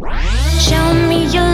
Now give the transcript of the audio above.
Show me your